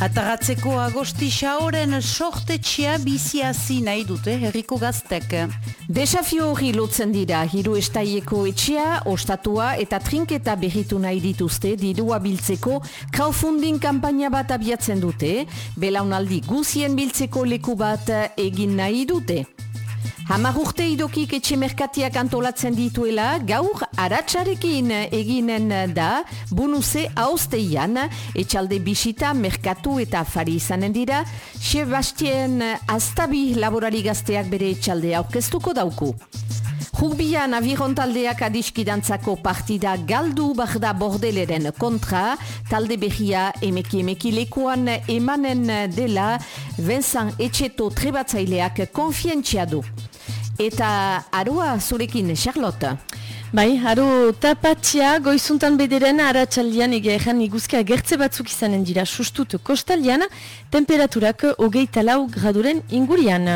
Ataratzeko agosti xaoren sortetxea biziazi nahi dute herriko gaztek. Desafio hori lotzen dira hiru estaieko etxea, ostatua eta trinketa berritu nahi dituzte dirua biltzeko crowdfunding kampaina bat abiatzen dute, belaunaldi guzien biltzeko leku bat egin nahi dute. Hamar urte idokik etxe merkatiak antolatzen dituela, gaur aratsarekin eginen da, bunuze hauzteian, etxalde bisita, merkatu eta fari izanen dira, Sebastien Aztabi laborari gazteak bere etxalde aurkeztuko dauku. Rugbian aviron taldeak adiskidantzako partida galdu barda bordeleren kontra, talde behia emeki emeki lekuan emanen dela, Vincent Etxeto trebatzaileak konfientzia du. Eta arua zurekin, Charlotte? Bai, haru tapatia goizuntan bederen aratsaldian egeran iguzkia gertze batzuk izanen dira sustut kostalian, temperaturak hogeita lau graduren ingurian.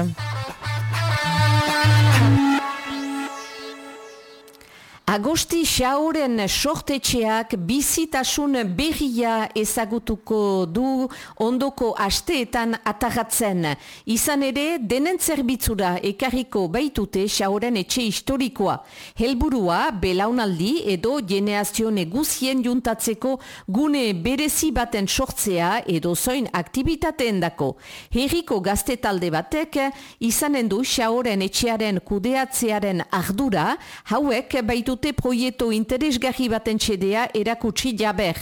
Agosti xauren sortetxeak bizitasun berria ezagutuko du ondoko asteetan atagatzen. Izan ere, denen zerbitzura ekarriko baitute xauren etxe historikoa. Helburua, belaunaldi edo jeneazio neguzien juntatzeko gune berezi baten sortzea edo zoin aktivitateen dako. Herriko gazte talde batek izanen du xauren etxearen kudeatzearen ardura, hauek baitute dute proieto interesgarri baten txedea erakutsi jaber.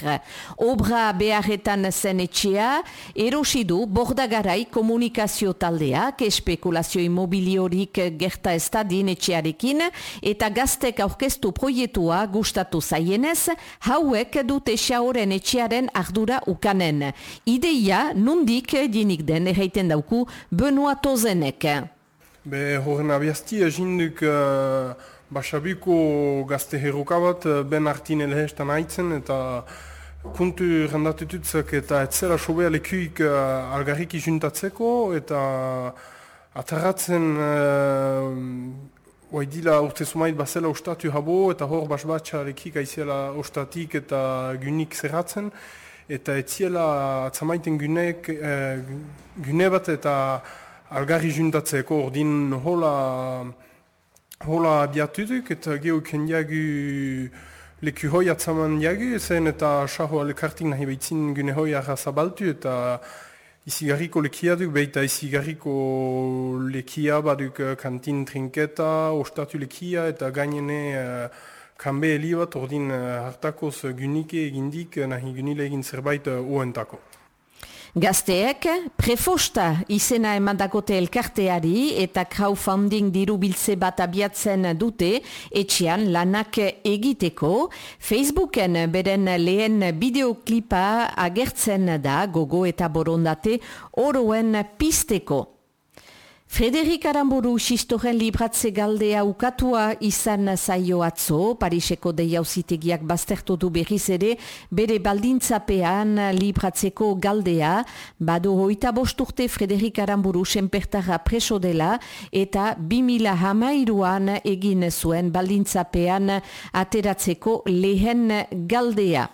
Obra beharretan zen etxea, erosidu bordagarai komunikazio taldeak, espekulazio immobiliorik gerta ez din etxearekin, eta gaztek aurkeztu proietua gustatu zaienez, hauek dute xaoren etxearen ardura ukanen. Ideia nundik dinik den erraiten dauku Benoa Tozenek. Be, horren abiazti, jinduk... Uh... Basabiko gazte herroka bat, eh, ben hartin elhestan haitzen, eta kuntu rendatututzak eta etzera sobea lekuik uh, algarriki juntatzeko, eta atarratzen uh, dila urte sumait bazela ostatu habo, eta hor basbatxa lekik aiziela ostatik eta gynik zerratzen, eta etziela atzamaiten gynek, uh, bat eta algarri juntatzeko, ordin hola... Hola biatutuk eta gehu kendiagu leku hoi atzaman diagu, zen eta saho alekartik nahi behitzin gune hoi arra zabaltu eta izigarriko lekia duk, behita izigarriko lekia baduk eh, kantin trinketa, ostatu lekia eta gainene uh, kanbe helibat ordin uh, hartakoz gunike egindik nahi gunile egin zerbait uh, uentako. Gazteek, prefosta izena emandakote elkarteari eta crowdfunding diru biltze bat abiatzen dute etxean lanak egiteko. Facebooken beren lehen bideoklipa agertzen da gogo eta borondate oroen pisteko. Frederik Aramburu sistoren libratze galdea ukatua izan zaio atzo, Pariseko deiauzitegiak baztertu du berriz ere, bere baldintzapean libratzeko galdea, badu hoita bosturte Frederik Aramburu senpertara preso dela, eta 2000 hamairuan egin zuen baldintzapean ateratzeko lehen galdea.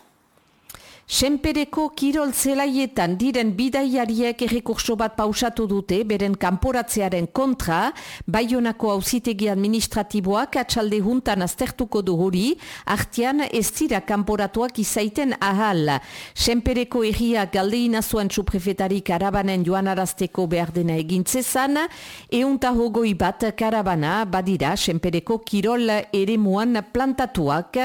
Senpereko kirol zelaietan diren bidaiariek errekurso bat pausatu dute beren kanporatzearen kontra, baionako hauzitegi administratiboak atxalde juntan aztertuko du hori, artian ez dira kanporatuak izaiten ahal. Senpereko erria galdeina zuen txuprefetari karabanen joan arazteko behar dena egintzezan, eunta hogoi bat karabana badira senpereko kirol ere plantatuak,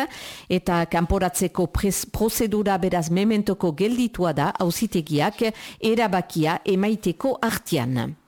eta kanporatzeko prozedura beraz mementoko gelditua da hauzitegiak erabakia emaiteko artian.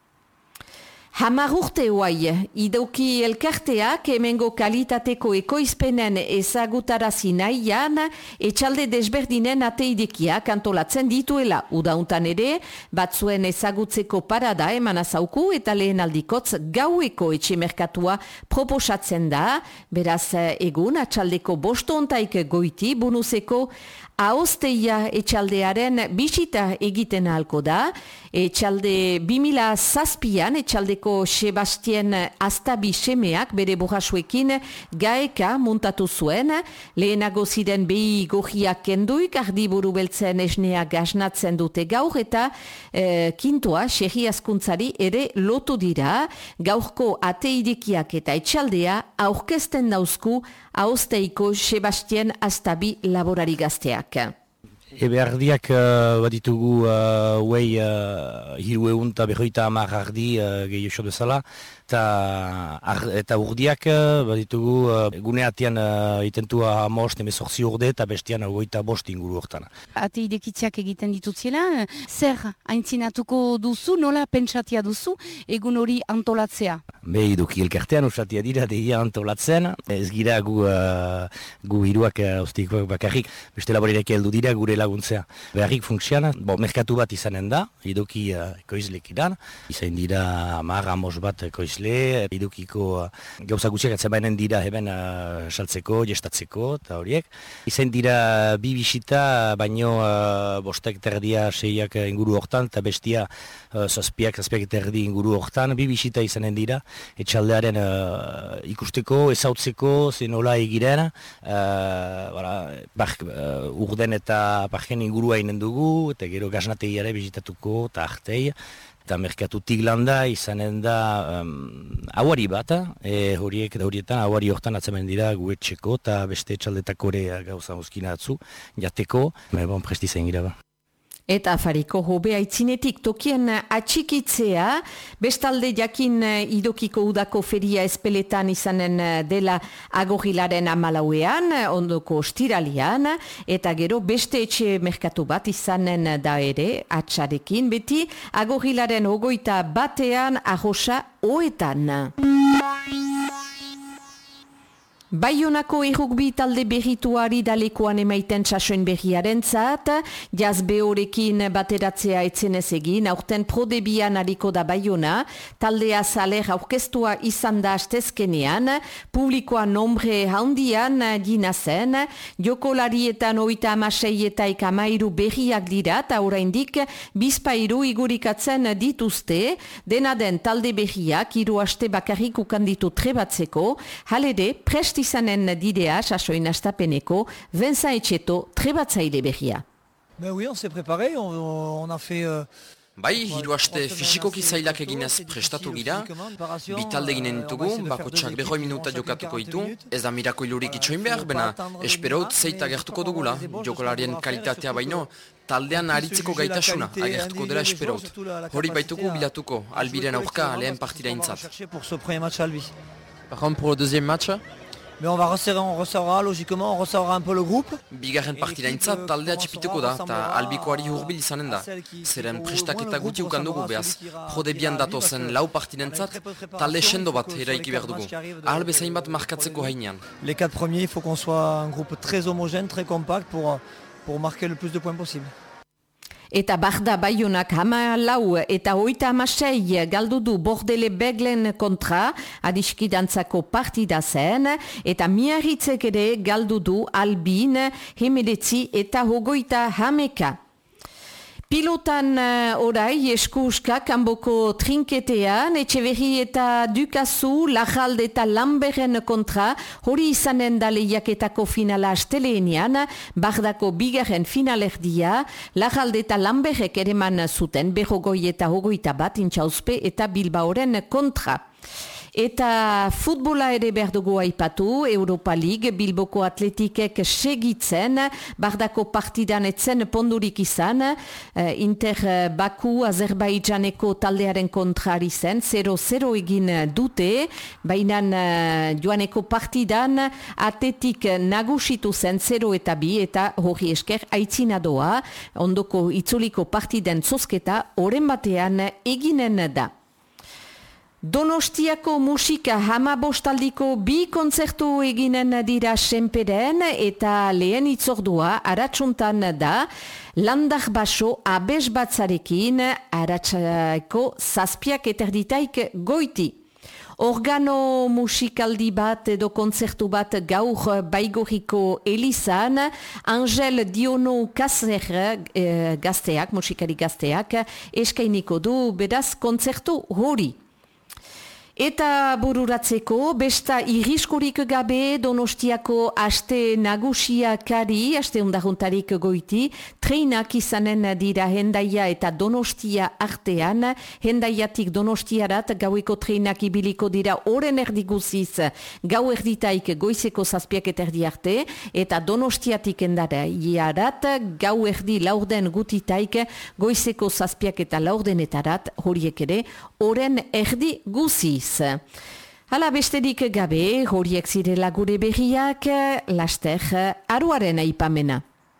Hamar urte hoai, idauki elkarteak emengo kalitateko ekoizpenen ezagutarazi nahian, etxalde desberdinen ateidekiak antolatzen dituela. Udauntan ere, batzuen ezagutzeko parada eman azauku eta lehen aldikotz gaueko etxemerkatua proposatzen da, beraz egun atxaldeko bostontaik goiti bunuzeko Aosteia etxaldearen bisita egiten ahalko da, etxalde 2000 zazpian etxaldeko Azteko Sebastien Aztabi semeak bere burrasuekin gaeka muntatu zuen, lehenago ziren behi gohiak kenduik, ardi buru beltzen esnea gaznatzen dute gaur, eta e, kintua, xerri askuntzari ere lotu dira, gaurko ateidikiak eta etxaldea aurkezten dauzku hauzteiko Sebastien Aztabi laborari gazteak. Ebe ardiak uh, baditugu uh, uei uh, hiru egun eta berroita amar ardi uh, gehiago bezala eta, eta urdiak uh, baditugu uh, gune atian uh, itentua most emezortzi urde eta bestian goita bost inguru hortan. Ate idekitziak egiten ditutziela, zer haintzinatuko duzu, nola pentsatia duzu egun hori antolatzea? Be iduki elkartean usatia dira deia antolatzen, ez gira gu, uh, gu hiruak uh, bakarrik, beste laborirek heldu dira gure laguntzea. Beharrik funksiona, bo, merkatu bat izanen da, iduki uh, ekoizlek idan, izan dira mar amos bat ekoizle, idukiko uh, gauza gutxiak atzemainen dira heben uh, saltzeko, gestatzeko, eta horiek. Izan dira bi bisita, baino uh, bostek terdia seiak inguru hortan, eta bestia uh, zazpiak, zazpiak terdi inguru hortan, bi bisita izanen dira, etxaldearen uh, ikusteko, ezautzeko, zenola egiren, uh, bara, uh, urden eta parken ingurua inen dugu, eta gero gaznatei ere bizitatuko, eta artei, eta merkatu tiglanda izanen da um, ahuari bat, e, horiek eta horietan ahuari hortan atzemen dira guetxeko eta beste txaldetako ere gauza muskina atzu, jateko, me bon presti zain gira ba. Eta afariko hobe aitzinetik tokien atxikitzea, bestalde jakin eh, idokiko udako feria espeletan izanen eh, dela agogilaren amalauean, ondoko ostiralian, eta gero beste etxe merkatu bat izanen da ere, atxarekin, beti agogilaren ogoita batean ahosa oetan. Baionako errukbi talde berrituari dalekoan emaiten txasoen berriaren zat, jaz behorekin bateratzea etzenez egin, aurten prodebian aliko da Baiona, taldea zaler aurkestua izan da astezkenean, publikoa nombre handian gina zen, jokolarietan oita amasei eta ikamairu berriak dira, eta oraindik bizpairu igurikatzen dituzte, dena den talde berriak, iru aste bakarrik ukanditu trebatzeko, halede presti izanen didea sasoin astapeneko Vincent Etxeto trebatzaile behia. Ben oui, on s'est préparé, on, on a fait... Euh... Bai, hiru aste fisikoki zailak eginez prestatu gira, bitalde ginen ditugu, bako txak behoi minuta jokatuko ditu, ez da mirako ilurik itxoin behar, bena esperaut zeita gertuko dugula, jokolarien kalitatea baino, taldean aritzeko gaitasuna agertuko dela esperaut. Hori baituko bilatuko, albiren aurka lehen partida intzat. Par contre, pour le deuxième match, Mais on va resserrer, on resserrera logiquement, on resserrera un peu le groupe. Bigarren partida intza taldea txipituko da, eta albikoari hurbil izanen da. Zeren prestaketa guti ukan dugu behaz. Jode bian dato zen lau partidentzat, talde sendo bat eraiki behar dugu. Ahal bezain bat markatzeko hainean. Les quatre premiers, il faut qu'on soit un groupe très homogène, très compact pour, pour marquer le plus de points possible. Eta barda baiunak hama lau eta hoita amasei galdu du bordele beglen kontra adiskidantzako partida zen eta miarritzek ere galdu du albin hemedetzi eta hogoita hameka. Pilotan uh, orai eskuska kanboko trinketean, etxeverri eta dukazu, lajalde eta lamberen kontra, hori izanen da lehiaketako finala asteleenian, bardako bigarren finalerdia, lajalde eta lamberek ere zuten, behogoi eta hogoita bat intxauzpe eta bilbaoren kontra. Eta futbola ere behar dugu aipatu, Europa League, Bilboko Atletikek segitzen, bardako partidan etzen pondurik izan, eh, Inter Baku, Azerbaidjaneko taldearen kontrari zen, 0-0 egin dute, baina eh, joaneko partidan atetik nagusitu zen 0 eta bi, eta hori esker aitzina doa, ondoko itzuliko partiden zozketa, oren batean eginen da. Donostiako musika hama bostaldiko bi kontzertu eginen dira senperen eta lehen itzordua aratsuntan da landar baso abes batzarekin aratsako zazpiak eterditaik goiti. Organo musikaldi bat edo kontzertu bat gaur baigoriko Elizan, Angel Diono Kazer eh, gazteak, musikari gazteak, eskainiko du bedaz kontzertu hori. Eta bururatzeko, besta irriskurik gabe donostiako aste nagusia kari, aste undahuntarik goiti, treinak izanen dira hendaia eta donostia artean, hendaiatik donostiarat gaueko treinak ibiliko dira oren erdiguziz gau erditaik goizeko zazpiak eta erdi arte, eta donostiatik endara iarat gau erdi laurden gutitaik goizeko zazpiak eta laurdenetarat horiek ere oren erdi guziz. Hala besterik gabe, horiek zirela gure berriak, laster, aruaren aipamena.